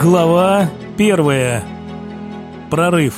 Глава первая. Прорыв.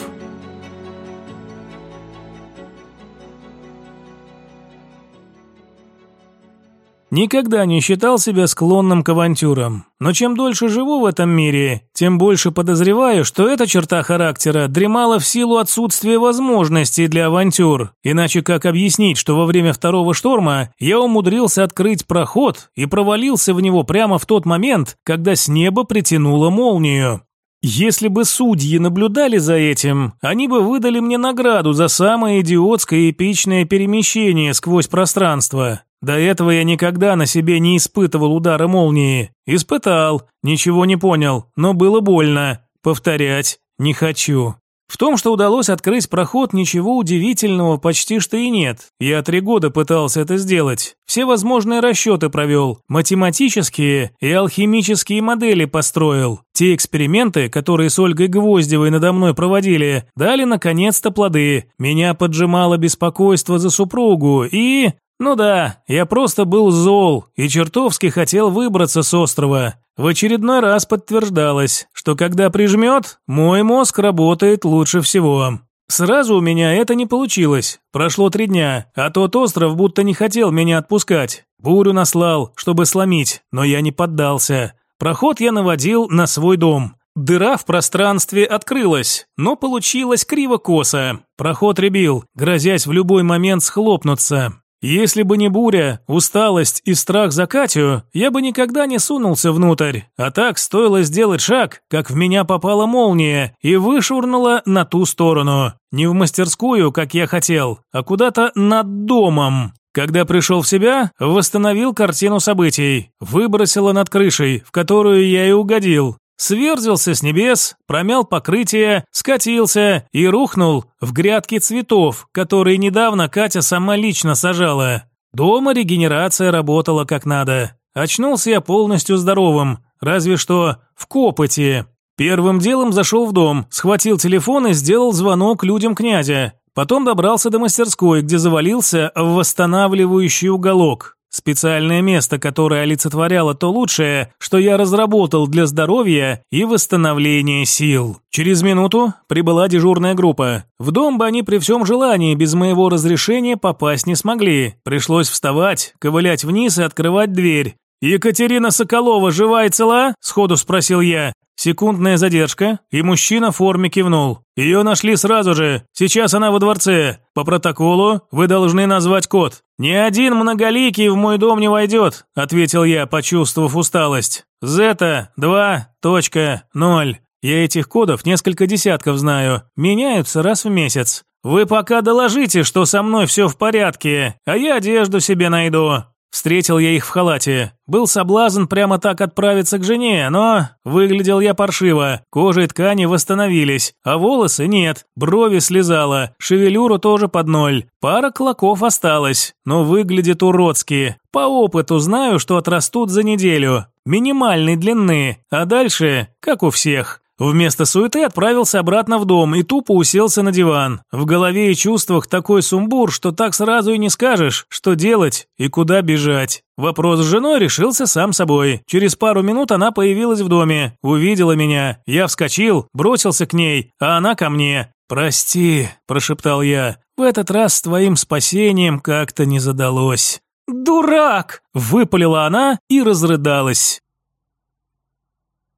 Никогда не считал себя склонным к авантюрам. Но чем дольше живу в этом мире, тем больше подозреваю, что эта черта характера дремала в силу отсутствия возможностей для авантюр. Иначе как объяснить, что во время второго шторма я умудрился открыть проход и провалился в него прямо в тот момент, когда с неба притянуло молнию? Если бы судьи наблюдали за этим, они бы выдали мне награду за самое идиотское эпичное перемещение сквозь пространство. До этого я никогда на себе не испытывал удара молнии. Испытал, ничего не понял, но было больно. Повторять не хочу. В том, что удалось открыть проход, ничего удивительного почти что и нет. Я три года пытался это сделать. Все возможные расчеты провел, математические и алхимические модели построил. Те эксперименты, которые с Ольгой Гвоздевой надо мной проводили, дали наконец-то плоды. Меня поджимало беспокойство за супругу и... Ну да, я просто был зол и чертовски хотел выбраться с острова. В очередной раз подтверждалось, что когда прижмет, мой мозг работает лучше всего. Сразу у меня это не получилось. Прошло три дня, а тот остров будто не хотел меня отпускать. Бурю наслал, чтобы сломить, но я не поддался. Проход я наводил на свой дом. Дыра в пространстве открылась, но получилось криво-косо. Проход ребил, грозясь в любой момент схлопнуться. Если бы не буря, усталость и страх за Катю, я бы никогда не сунулся внутрь. А так стоило сделать шаг, как в меня попала молния и вышвырнула на ту сторону. Не в мастерскую, как я хотел, а куда-то над домом. Когда пришел в себя, восстановил картину событий. Выбросила над крышей, в которую я и угодил. Сверзился с небес, промял покрытие, скатился и рухнул в грядки цветов, которые недавно Катя сама лично сажала. Дома регенерация работала как надо. Очнулся я полностью здоровым, разве что в копоте. Первым делом зашел в дом, схватил телефон и сделал звонок людям князя. Потом добрался до мастерской, где завалился в восстанавливающий уголок. Специальное место, которое олицетворяло то лучшее, что я разработал для здоровья и восстановления сил. Через минуту прибыла дежурная группа. В дом бы они при всем желании без моего разрешения попасть не смогли. Пришлось вставать, ковылять вниз и открывать дверь. «Екатерина Соколова жива и цела?» – сходу спросил я. Секундная задержка, и мужчина в форме кивнул. Ее нашли сразу же. Сейчас она во дворце. По протоколу вы должны назвать код. Ни один многоликий в мой дом не войдет, ответил я, почувствовав усталость. Зета 2.0. Я этих кодов несколько десятков знаю. Меняются раз в месяц. Вы пока доложите, что со мной все в порядке, а я одежду себе найду. Встретил я их в халате. Был соблазн прямо так отправиться к жене, но выглядел я паршиво. Кожа и ткани восстановились, а волосы нет. Брови слезала, шевелюру тоже под ноль. Пара клоков осталась, но выглядит уродски. По опыту знаю, что отрастут за неделю. Минимальной длины, а дальше, как у всех. Вместо суеты отправился обратно в дом и тупо уселся на диван. В голове и чувствах такой сумбур, что так сразу и не скажешь, что делать и куда бежать. Вопрос с женой решился сам собой. Через пару минут она появилась в доме, увидела меня. Я вскочил, бросился к ней, а она ко мне. «Прости», – прошептал я, – «в этот раз с твоим спасением как-то не задалось». «Дурак!» – выпалила она и разрыдалась.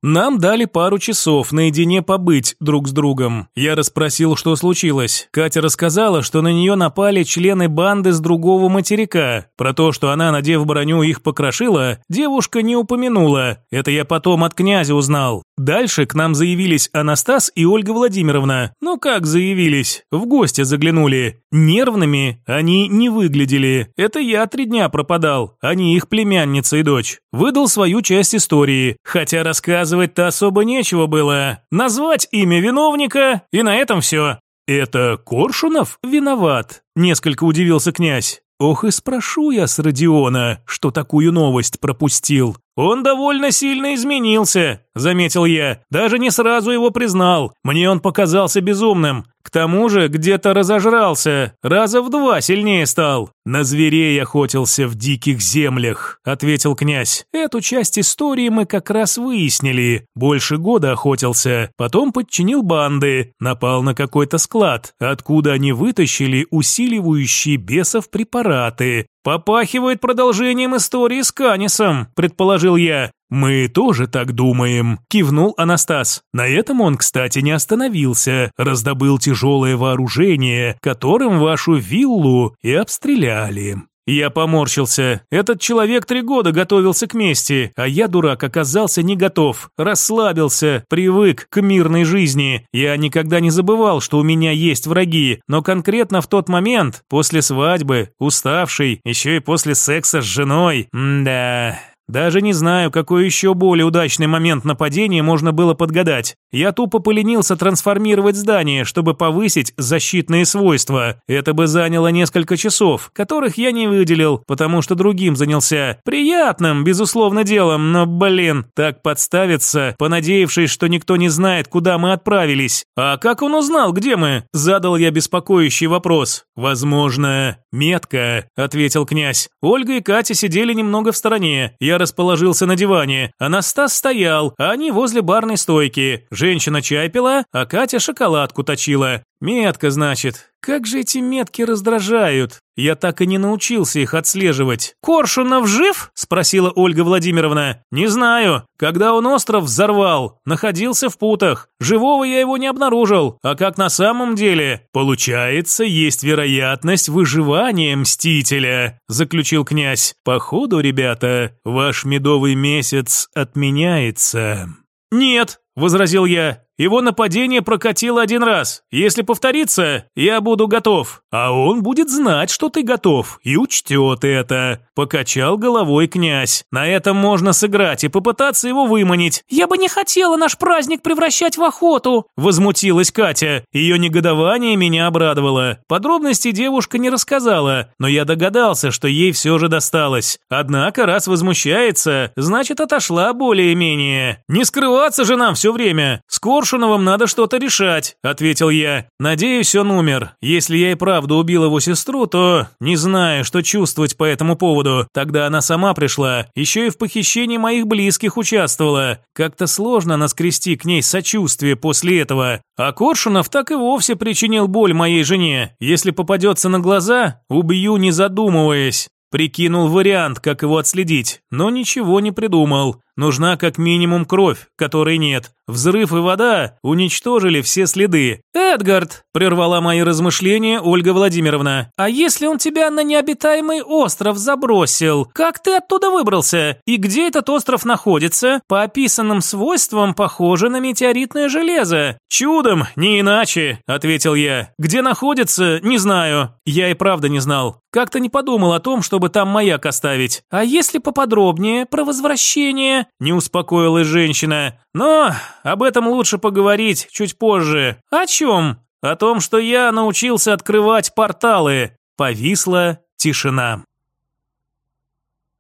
Нам дали пару часов наедине побыть друг с другом. Я расспросил, что случилось. Катя рассказала, что на нее напали члены банды с другого материка. Про то, что она, надев броню, их покрошила, девушка не упомянула. Это я потом от князя узнал. Дальше к нам заявились Анастас и Ольга Владимировна. Ну как заявились? В гости заглянули. Нервными они не выглядели. Это я три дня пропадал, не их племянница и дочь. Выдал свою часть истории, хотя рассказ Рассказывать-то особо нечего было. Назвать имя виновника, и на этом все. «Это Коршунов виноват?» – несколько удивился князь. «Ох и спрошу я с Родиона, что такую новость пропустил. Он довольно сильно изменился, заметил я. Даже не сразу его признал. Мне он показался безумным. К тому же где-то разожрался, раза в два сильнее стал. На зверей охотился в диких землях, ответил князь. Эту часть истории мы как раз выяснили. Больше года охотился, потом подчинил банды, напал на какой-то склад, откуда они вытащили усиливающие бесов препараты. Попахивает продолжением истории с Канисом, предположил я. «Мы тоже так думаем», – кивнул Анастас. На этом он, кстати, не остановился, раздобыл тяжелое вооружение, которым вашу виллу и обстреляли. Я поморщился. Этот человек три года готовился к мести, а я, дурак, оказался не готов. Расслабился, привык к мирной жизни. Я никогда не забывал, что у меня есть враги, но конкретно в тот момент, после свадьбы, уставший, еще и после секса с женой, да... Даже не знаю, какой еще более удачный момент нападения можно было подгадать. Я тупо поленился трансформировать здание, чтобы повысить защитные свойства. Это бы заняло несколько часов, которых я не выделил, потому что другим занялся. Приятным, безусловно, делом, но, блин, так подставиться, понадеявшись, что никто не знает, куда мы отправились. А как он узнал, где мы? Задал я беспокоящий вопрос. Возможно, метка, ответил князь. Ольга и Катя сидели немного в стороне. Я расположился на диване. Анастас стоял, а они возле барной стойки. Женщина чай пила, а Катя шоколадку точила. Метка, значит. Как же эти метки раздражают. Я так и не научился их отслеживать. «Коршунов жив?» – спросила Ольга Владимировна. «Не знаю. Когда он остров взорвал, находился в путах. Живого я его не обнаружил. А как на самом деле? Получается, есть вероятность выживания Мстителя», – заключил князь. «Походу, ребята, ваш медовый месяц отменяется». «Нет», – возразил я. Его нападение прокатило один раз. Если повторится, я буду готов. А он будет знать, что ты готов, и учтет это. Покачал головой князь. На этом можно сыграть и попытаться его выманить. Я бы не хотела наш праздник превращать в охоту, возмутилась Катя. Ее негодование меня обрадовало. Подробности девушка не рассказала, но я догадался, что ей все же досталось. Однако, раз возмущается, значит отошла более-менее. Не скрываться же нам все время. Скоро Коршуновым надо что-то решать», – ответил я. «Надеюсь, он умер. Если я и правда убил его сестру, то не знаю, что чувствовать по этому поводу. Тогда она сама пришла, еще и в похищении моих близких участвовала. Как-то сложно наскрести к ней сочувствие после этого. А Коршунов так и вовсе причинил боль моей жене. Если попадется на глаза, убью не задумываясь». Прикинул вариант, как его отследить, но ничего не придумал. Нужна как минимум кровь, которой нет. Взрыв и вода уничтожили все следы. «Эдгард!» – прервала мои размышления Ольга Владимировна. «А если он тебя на необитаемый остров забросил? Как ты оттуда выбрался? И где этот остров находится? По описанным свойствам похоже на метеоритное железо». «Чудом, не иначе», – ответил я. «Где находится, не знаю». Я и правда не знал. Как-то не подумал о том, чтобы там маяк оставить. «А если поподробнее про возвращение?» Не успокоилась женщина. «Но об этом лучше поговорить чуть позже. О чем? О том, что я научился открывать порталы». Повисла тишина.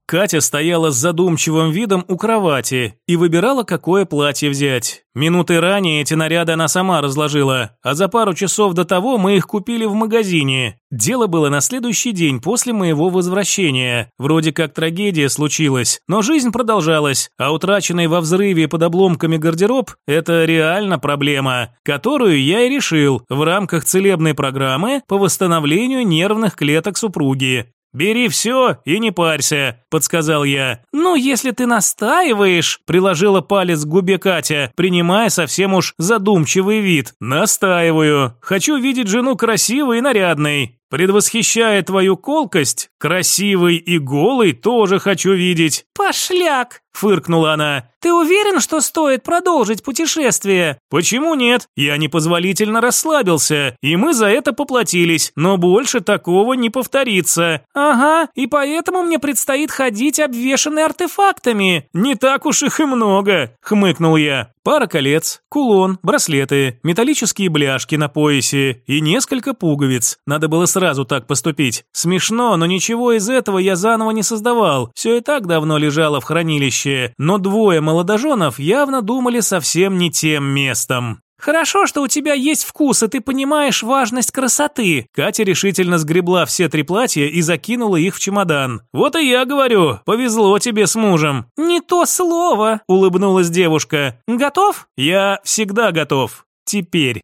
Катя стояла с задумчивым видом у кровати и выбирала, какое платье взять. Минуты ранее эти наряды она сама разложила, а за пару часов до того мы их купили в магазине. Дело было на следующий день после моего возвращения. Вроде как трагедия случилась, но жизнь продолжалась, а утраченный во взрыве под обломками гардероб – это реально проблема, которую я и решил в рамках целебной программы по восстановлению нервных клеток супруги. «Бери все и не парься», – подсказал я. «Ну, если ты настаиваешь», – приложила палец к губе Катя, принимая совсем уж задумчивый вид. «Настаиваю. Хочу видеть жену красивой и нарядной. Предвосхищая твою колкость, красивый и голый тоже хочу видеть». «Пошляк!» – фыркнула она. «Ты уверен, что стоит продолжить путешествие?» «Почему нет? Я непозволительно расслабился, и мы за это поплатились, но больше такого не повторится». «Ага, и поэтому мне предстоит ходить обвешанный артефактами. Не так уж их и много», – хмыкнул я. Пара колец, кулон, браслеты, металлические бляшки на поясе и несколько пуговиц. Надо было сразу сразу так поступить. Смешно, но ничего из этого я заново не создавал. Все и так давно лежало в хранилище. Но двое молодоженов явно думали совсем не тем местом. «Хорошо, что у тебя есть вкус, и ты понимаешь важность красоты». Катя решительно сгребла все три платья и закинула их в чемодан. «Вот и я говорю, повезло тебе с мужем». «Не то слово», – улыбнулась девушка. «Готов?» «Я всегда готов. Теперь».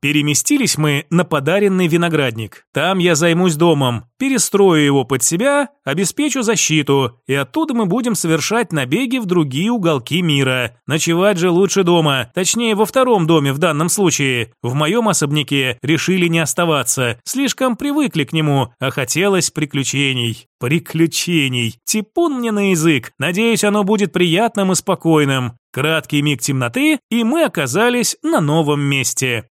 Переместились мы на подаренный виноградник. Там я займусь домом, перестрою его под себя, обеспечу защиту, и оттуда мы будем совершать набеги в другие уголки мира. Ночевать же лучше дома, точнее во втором доме в данном случае. В моем особняке решили не оставаться, слишком привыкли к нему, а хотелось приключений. Приключений. Типун мне на язык. Надеюсь, оно будет приятным и спокойным. Краткий миг темноты, и мы оказались на новом месте.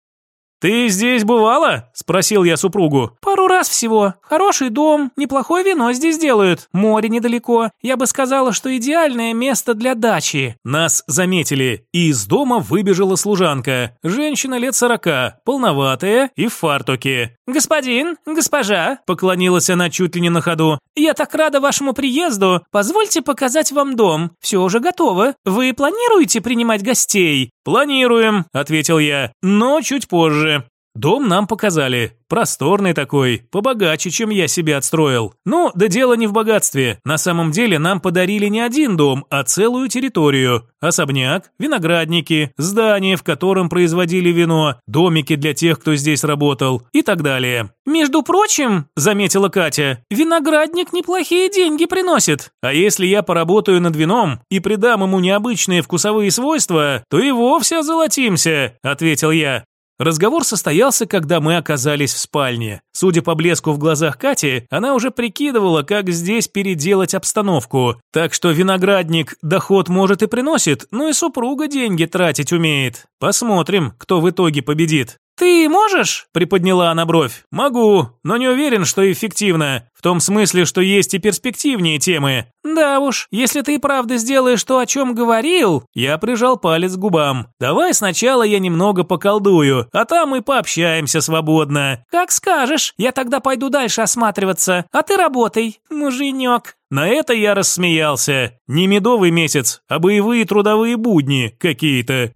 «Ты здесь бывала?» – спросил я супругу. «Пару раз всего. Хороший дом, неплохое вино здесь делают. Море недалеко. Я бы сказала, что идеальное место для дачи». Нас заметили, и из дома выбежала служанка. Женщина лет сорока, полноватая и в фартуке. «Господин, госпожа», – поклонилась она чуть ли не на ходу. «Я так рада вашему приезду. Позвольте показать вам дом. Все уже готово. Вы планируете принимать гостей?» «Планируем», – ответил я, – «но чуть позже». Дом нам показали. Просторный такой, побогаче, чем я себе отстроил. Ну, да дело не в богатстве. На самом деле нам подарили не один дом, а целую территорию. Особняк, виноградники, здание, в котором производили вино, домики для тех, кто здесь работал и так далее. «Между прочим», – заметила Катя, – «виноградник неплохие деньги приносит». «А если я поработаю над вином и придам ему необычные вкусовые свойства, то и вовсе золотимся», – ответил я. Разговор состоялся, когда мы оказались в спальне. Судя по блеску в глазах Кати, она уже прикидывала, как здесь переделать обстановку. Так что виноградник доход может и приносит, но и супруга деньги тратить умеет. Посмотрим, кто в итоге победит. «Ты можешь?» – приподняла она бровь. «Могу, но не уверен, что эффективно. В том смысле, что есть и перспективнее темы». «Да уж, если ты и правда сделаешь то, о чем говорил...» Я прижал палец к губам. «Давай сначала я немного поколдую, а там мы пообщаемся свободно». «Как скажешь. Я тогда пойду дальше осматриваться, а ты работай, муженек». На это я рассмеялся. Не медовый месяц, а боевые трудовые будни какие-то.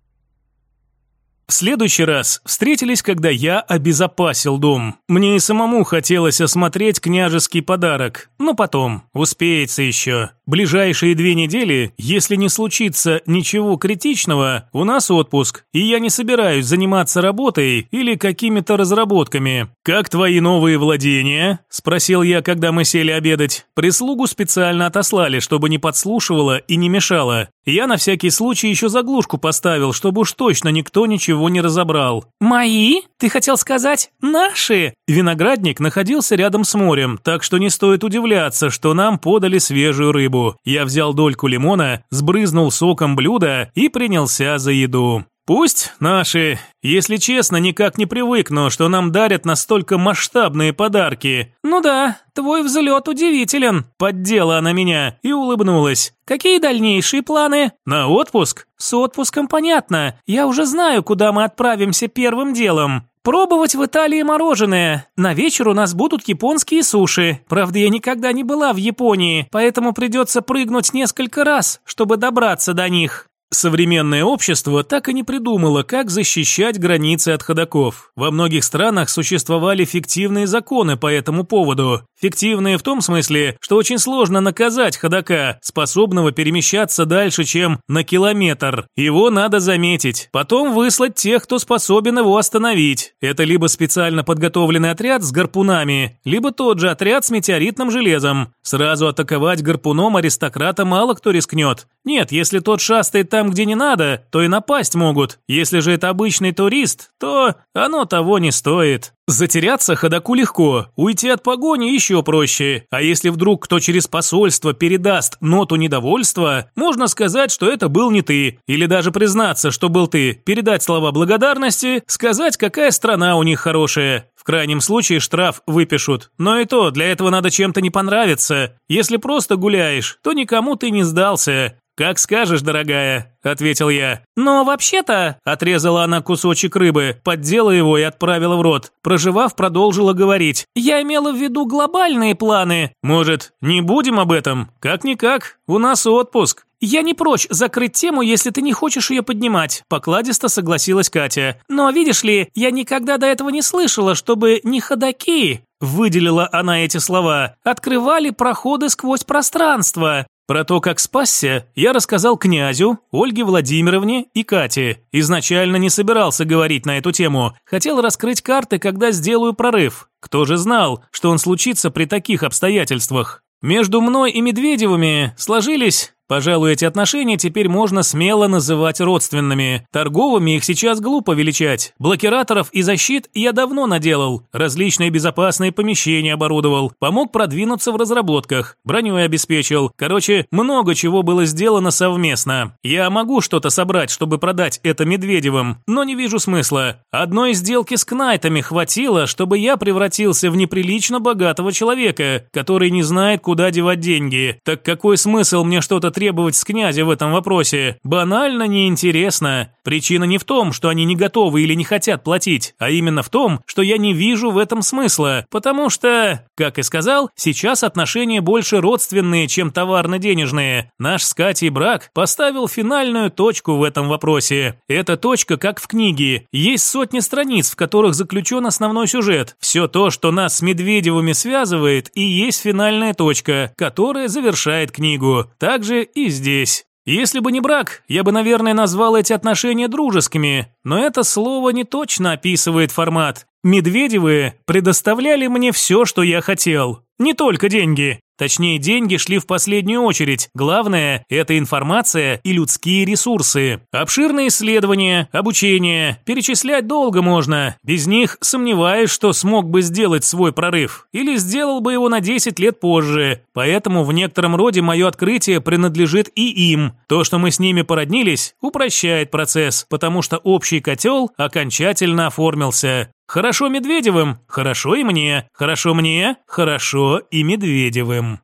В следующий раз встретились, когда я обезопасил дом. Мне и самому хотелось осмотреть княжеский подарок, но потом, успеется еще. Ближайшие две недели, если не случится ничего критичного, у нас отпуск, и я не собираюсь заниматься работой или какими-то разработками. «Как твои новые владения?» – спросил я, когда мы сели обедать. Прислугу специально отослали, чтобы не подслушивала и не мешала. Я на всякий случай еще заглушку поставил, чтобы уж точно никто ничего не разобрал. «Мои? Ты хотел сказать «наши»?» Виноградник находился рядом с морем, так что не стоит удивляться, что нам подали свежую рыбу рыбу. Я взял дольку лимона, сбрызнул соком блюдо и принялся за еду. Пусть наши, если честно, никак не привыкну, что нам дарят настолько масштабные подарки. Ну да, твой взлет удивителен. Поддела она меня и улыбнулась. Какие дальнейшие планы? На отпуск? С отпуском понятно. Я уже знаю, куда мы отправимся первым делом. Пробовать в Италии мороженое. На вечер у нас будут японские суши. Правда, я никогда не была в Японии, поэтому придется прыгнуть несколько раз, чтобы добраться до них. Современное общество так и не придумало, как защищать границы от ходаков. Во многих странах существовали фиктивные законы по этому поводу. Фиктивные в том смысле, что очень сложно наказать ходока, способного перемещаться дальше, чем на километр. Его надо заметить. Потом выслать тех, кто способен его остановить. Это либо специально подготовленный отряд с гарпунами, либо тот же отряд с метеоритным железом. Сразу атаковать гарпуном аристократа мало кто рискнет. Нет, если тот шастает там, где не надо, то и напасть могут. Если же это обычный турист, то оно того не стоит. Затеряться ходаку легко, уйти от погони еще проще. А если вдруг кто через посольство передаст ноту недовольства, можно сказать, что это был не ты. Или даже признаться, что был ты, передать слова благодарности, сказать, какая страна у них хорошая. В крайнем случае штраф выпишут. Но и то, для этого надо чем-то не понравиться. Если просто гуляешь, то никому ты не сдался. «Как скажешь, дорогая», – ответил я. «Но вообще-то...» – отрезала она кусочек рыбы, поддела его и отправила в рот. Проживав, продолжила говорить. «Я имела в виду глобальные планы». «Может, не будем об этом? Как-никак, у нас отпуск». «Я не прочь закрыть тему, если ты не хочешь ее поднимать», – покладисто согласилась Катя. «Но, видишь ли, я никогда до этого не слышала, чтобы не ходаки, выделила она эти слова, открывали проходы сквозь пространство. Про то, как спасся, я рассказал князю, Ольге Владимировне и Кате. Изначально не собирался говорить на эту тему. Хотел раскрыть карты, когда сделаю прорыв. Кто же знал, что он случится при таких обстоятельствах? Между мной и Медведевыми сложились Пожалуй, эти отношения теперь можно смело называть родственными. Торговыми их сейчас глупо величать. Блокираторов и защит я давно наделал. Различные безопасные помещения оборудовал. Помог продвинуться в разработках. Броню обеспечил. Короче, много чего было сделано совместно. Я могу что-то собрать, чтобы продать это Медведевым, но не вижу смысла. Одной сделки с Кнайтами хватило, чтобы я превратился в неприлично богатого человека, который не знает, куда девать деньги. Так какой смысл мне что-то требовать с князя в этом вопросе банально неинтересно. Причина не в том, что они не готовы или не хотят платить, а именно в том, что я не вижу в этом смысла, потому что, как и сказал, сейчас отношения больше родственные, чем товарно-денежные. Наш с Катей брак поставил финальную точку в этом вопросе. Эта точка, как в книге, есть сотни страниц, в которых заключен основной сюжет. Все то, что нас с Медведевыми связывает, и есть финальная точка, которая завершает книгу. Также и здесь. Если бы не брак, я бы, наверное, назвал эти отношения дружескими, но это слово не точно описывает формат. Медведевы предоставляли мне все, что я хотел. Не только деньги. Точнее, деньги шли в последнюю очередь. Главное – это информация и людские ресурсы. Обширные исследования, обучение. Перечислять долго можно. Без них сомневаюсь, что смог бы сделать свой прорыв. Или сделал бы его на 10 лет позже. Поэтому в некотором роде мое открытие принадлежит и им. То, что мы с ними породнились, упрощает процесс, потому что общий котел окончательно оформился. Хорошо Медведевым, хорошо и мне. Хорошо мне, хорошо и Медведевым.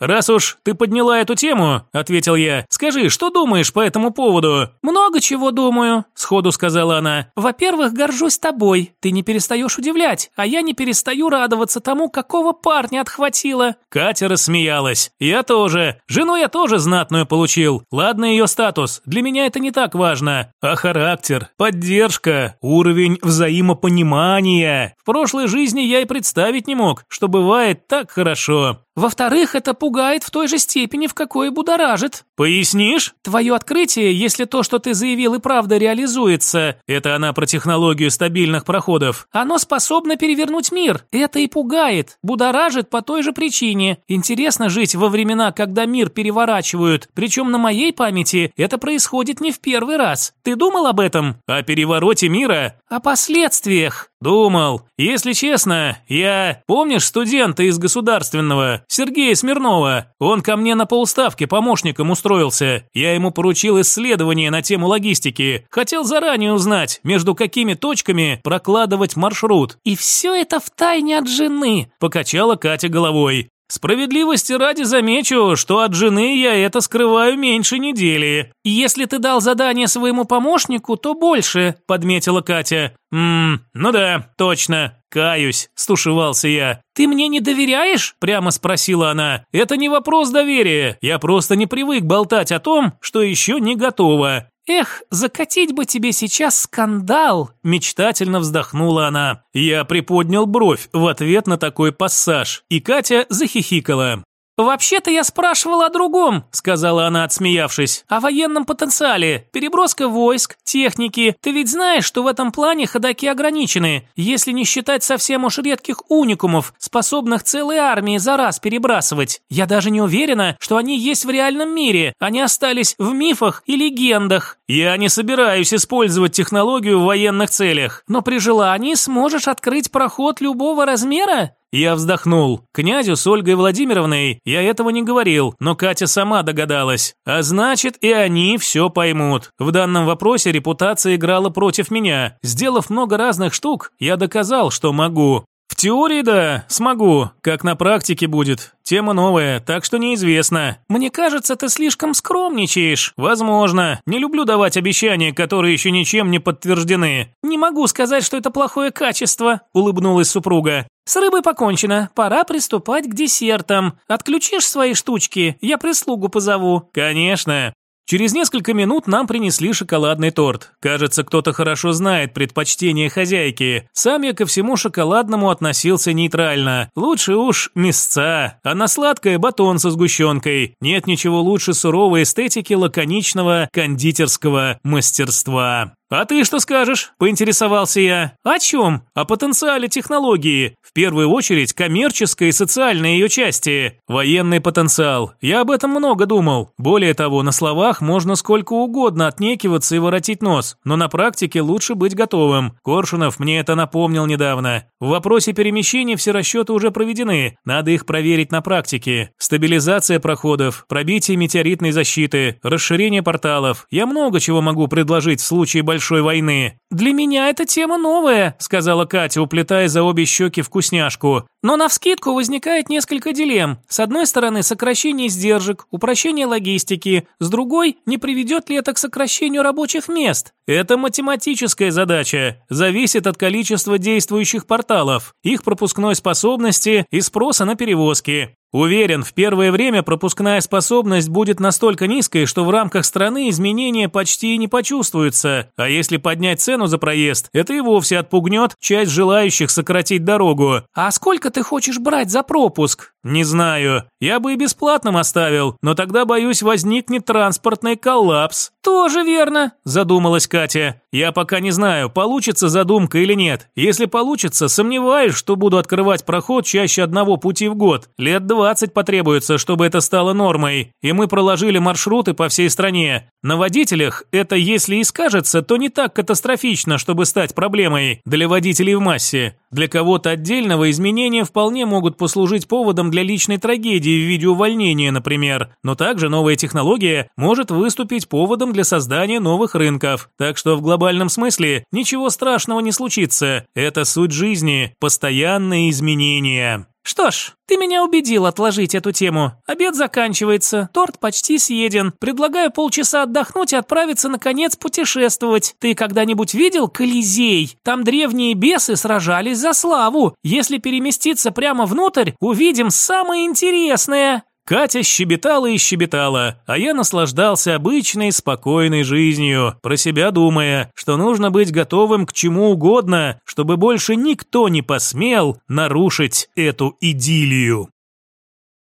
«Раз уж ты подняла эту тему», – ответил я, – «скажи, что думаешь по этому поводу?» «Много чего думаю», – сходу сказала она. «Во-первых, горжусь тобой. Ты не перестаешь удивлять, а я не перестаю радоваться тому, какого парня отхватила». Катя рассмеялась. «Я тоже. Жену я тоже знатную получил. Ладно ее статус, для меня это не так важно. А характер, поддержка, уровень взаимопонимания. В прошлой жизни я и представить не мог, что бывает так хорошо. Во-вторых, это пугает в той же степени, в какой будоражит. Пояснишь? Твое открытие, если то, что ты заявил, и правда реализуется, это она про технологию стабильных проходов, оно способно перевернуть мир. Это и пугает, будоражит по той же причине. Интересно жить во времена, когда мир переворачивают. Причем на моей памяти это происходит не в первый раз. Ты думал об этом? О перевороте мира? О последствиях. Думал. Если честно, я... Помнишь студента из государственного, Сергея Смирнова? Он ко мне на полставки помощником устроился. Я ему поручил исследование на тему логистики. Хотел заранее узнать, между какими точками прокладывать маршрут. И все это в тайне от жены. Покачала Катя головой. Справедливости ради замечу, что от жены я это скрываю меньше недели. Если ты дал задание своему помощнику, то больше, подметила Катя. Мм, ну да, точно. Каюсь, стушевался я. Ты мне не доверяешь? прямо спросила она. Это не вопрос доверия. Я просто не привык болтать о том, что еще не готово. «Эх, закатить бы тебе сейчас скандал!» – мечтательно вздохнула она. Я приподнял бровь в ответ на такой пассаж, и Катя захихикала. «Вообще-то я спрашивала о другом», — сказала она, отсмеявшись. «О военном потенциале, переброска войск, техники. Ты ведь знаешь, что в этом плане ходаки ограничены, если не считать совсем уж редких уникумов, способных целые армии за раз перебрасывать. Я даже не уверена, что они есть в реальном мире, они остались в мифах и легендах». «Я не собираюсь использовать технологию в военных целях». «Но при желании сможешь открыть проход любого размера?» Я вздохнул. Князю с Ольгой Владимировной я этого не говорил, но Катя сама догадалась. А значит, и они все поймут. В данном вопросе репутация играла против меня. Сделав много разных штук, я доказал, что могу. Теории да, смогу, как на практике будет. Тема новая, так что неизвестно. Мне кажется, ты слишком скромничаешь. Возможно. Не люблю давать обещания, которые еще ничем не подтверждены. Не могу сказать, что это плохое качество, улыбнулась супруга. С рыбой покончено. Пора приступать к десертам. Отключишь свои штучки, я прислугу позову. Конечно. Через несколько минут нам принесли шоколадный торт. Кажется, кто-то хорошо знает предпочтения хозяйки. Сам я ко всему шоколадному относился нейтрально. Лучше уж мясца, а на сладкое батон со сгущенкой. Нет ничего лучше суровой эстетики лаконичного кондитерского мастерства. «А ты что скажешь?» – поинтересовался я. «О чем?» «О потенциале технологии. В первую очередь коммерческой и социальной ее части. Военный потенциал. Я об этом много думал. Более того, на словах можно сколько угодно отнекиваться и воротить нос, но на практике лучше быть готовым. Коршунов мне это напомнил недавно. В вопросе перемещения все расчеты уже проведены. Надо их проверить на практике. Стабилизация проходов, пробитие метеоритной защиты, расширение порталов. Я много чего могу предложить в случае большого большой войны. «Для меня эта тема новая», – сказала Катя, уплетая за обе щеки вкусняшку. «Но навскидку возникает несколько дилемм. С одной стороны, сокращение издержек, упрощение логистики. С другой, не приведет ли это к сокращению рабочих мест? Это математическая задача. Зависит от количества действующих порталов, их пропускной способности и спроса на перевозки. Уверен, в первое время пропускная способность будет настолько низкой, что в рамках страны изменения почти не почувствуются. А если поднять цену за проезд, это и вовсе отпугнет часть желающих сократить дорогу. А сколько ты хочешь брать за пропуск? Не знаю. Я бы и бесплатным оставил, но тогда, боюсь, возникнет транспортный коллапс. Тоже верно, задумалась Катя. Я пока не знаю, получится задумка или нет. Если получится, сомневаюсь, что буду открывать проход чаще одного пути в год. Лет два 20 потребуется, чтобы это стало нормой, и мы проложили маршруты по всей стране. На водителях это, если и скажется, то не так катастрофично, чтобы стать проблемой для водителей в массе. Для кого-то отдельного изменения вполне могут послужить поводом для личной трагедии в виде увольнения, например. Но также новая технология может выступить поводом для создания новых рынков. Так что в глобальном смысле ничего страшного не случится. Это суть жизни, постоянные изменения. Что ж, ты меня убедил отложить эту тему. Обед заканчивается, торт почти съеден. Предлагаю полчаса отдохнуть и отправиться, наконец, путешествовать. Ты когда-нибудь видел Колизей? Там древние бесы сражались за славу. Если переместиться прямо внутрь, увидим самое интересное. Катя щебетала и щебетала, а я наслаждался обычной спокойной жизнью, про себя думая, что нужно быть готовым к чему угодно, чтобы больше никто не посмел нарушить эту идиллию.